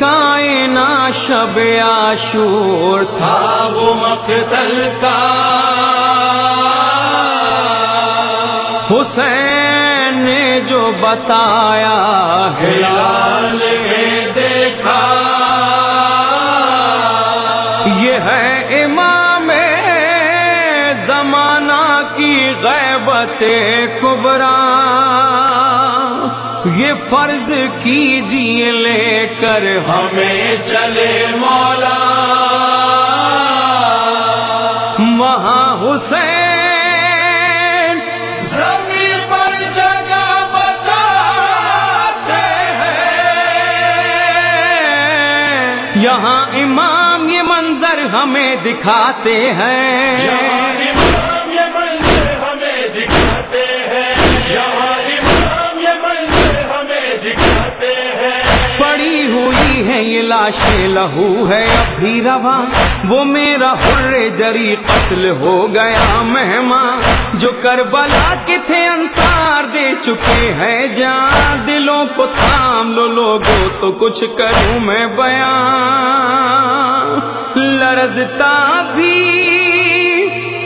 کائنا شب آشور تھا وہ مقتل کا۔ حسین نے جو بتایا ہلال میں دیکھا۔ یہ ہے امام زمانہ کی غیبت کبرا۔ یہ فرض کیجیے لے کر ہمیں چلے مولا۔ وہاں حسین زمین پر جگہ بتاتے ہیں۔ یہاں امام یہ منظر ہمیں دکھاتے ہیں۔ لہو ہے اب بھی رواں۔ وہ میرا حر جری قتل ہو گیا مہمان جو کربلا کے تھے انصار دے چکے ہیں جان۔ دلوں کو تھام لو لوگوں، تو کچھ کروں میں بیان لرزتا بھی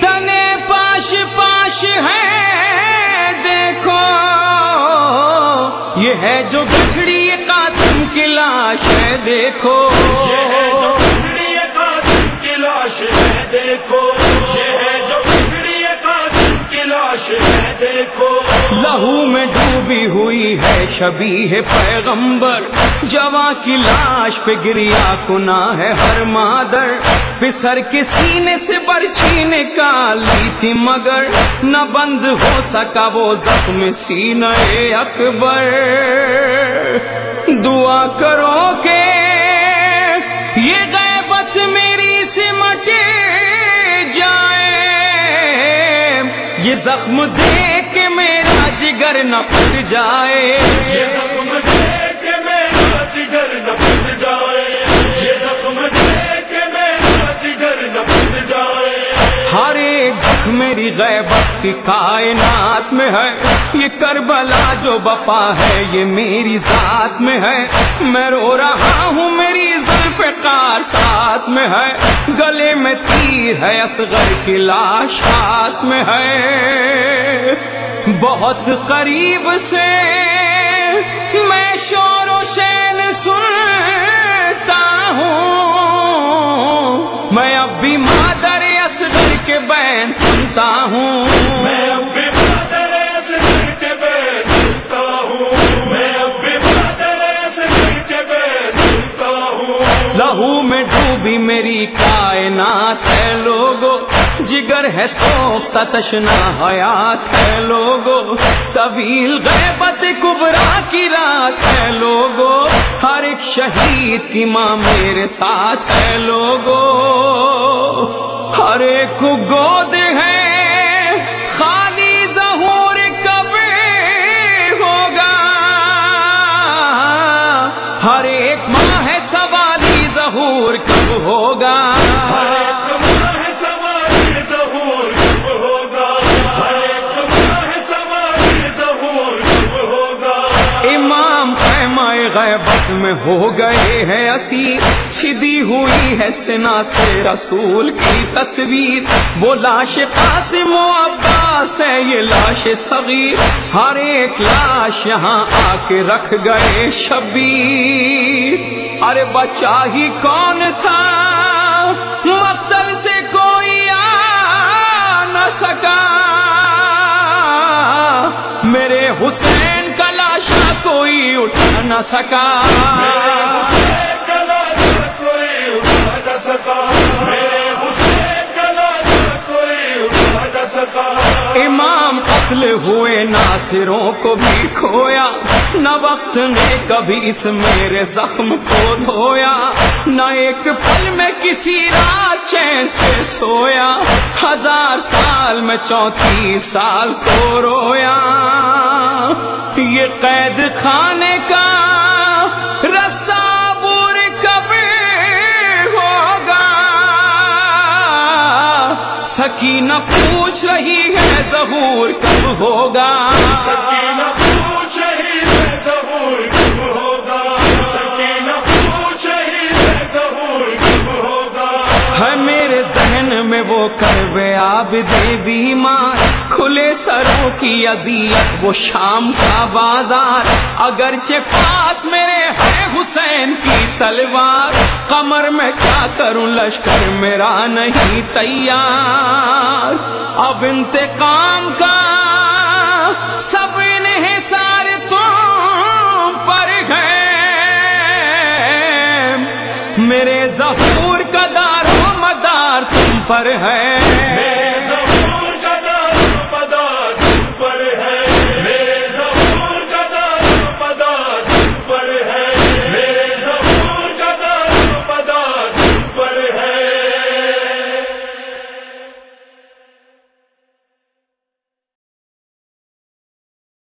تنے پاش پاش ہے دیکھو۔ یہ ہے جو بچڑی قاسم کی لاش ہے دیکھو۔ قاسم کی لاش ہے دیکھو۔ لہو میں ڈوبی ہوئی ہے شبی ہے پیغمبر۔ جوا کی لاش پہ گریا کنا ہے ہر مادر۔ پسر کے سینے سے برچھی نکالی تھی مگر۔ نہ بند ہو سکا وہ زخم سینہ اکبر۔ دعا کرو کہ یہ غیبت میری سمٹ جائے۔ یہ زخم دیکھ کے میرا جگر نہ پھٹ جائے۔ دکھ میری غیبت کی کائنات میں ہے۔ یہ کربلا جو بپا ہے، یہ میری ذات میں ہے۔ میں رو رہا ہوں، میری زلف کار ساتھ میں ہے۔ گلے میں تیر ہے، اصغر کی لاش ہاتھ میں ہے۔ بہت قریب سے میں شور و شین سنتا ہوں۔ میں اب بھی کے بین سنتا ہوں۔ میں اب بھی بادل سے کے بیٹھ سنتا ہوں۔ میں اب بھی کے سنتا ہوں۔ لہو میں ڈوبی میری کائنات ہے لوگو جگر ہے سوکھتا تشنا حیات ہے لوگو۔ طویل غیبت کبرا کی رات ہے لوگو ہر ایک شہید کی ماں میرے ساتھ ہے لوگو۔ ہر ایک گود ہے خالی ظہور کب ہوگا؟ ہر ایک ماں ہے سوالی ظہور کب ہوگا؟ ہر ایک ماہ سواری ظہور کب ہوگا؟ امام خیمہ میں ہو گئے ہیں اسی چھدی ہوئی ہے سنا سے رسول کی تصویر۔ وہ لاش قاسم و عباس ہے، یہ لاش صغیر۔ ہر ایک لاش یہاں آ کے رکھ گئے شبیر۔ ارے بچہ ہی کون تھا؟ نہ سکا۔ امام قتل ہوئے ناصروں کو بھی کھویا۔ نہ وقت نے کبھی اس میرے زخم کو دھویا۔ نہ ایک پل میں کسی رات چین سے سویا۔ ہزار سال میں چونتیس سال کو رویا۔ یہ قید خانے کا رستہ بور کب ہوگا۔ سکینہ پوچھ رہی ہے ہوگا۔ پوچھ رہی ہوگا۔ سکینہ پوچھ رہی ہے ظہور کب ہوگا۔ ہے میرے ذہن میں وہ کروے دے بیمار، کھلے سروں کی ادیت، وہ شام کا بازار۔ اگرچہ پاس میرے ہے حسین کی تلوار کمر میں کیا کروں لشکر میرا نہیں تیار۔ اب انتقام کا سب انہیں سارے تم پر گئے میرے ظہور کا دار و مدار تم پر ہے۔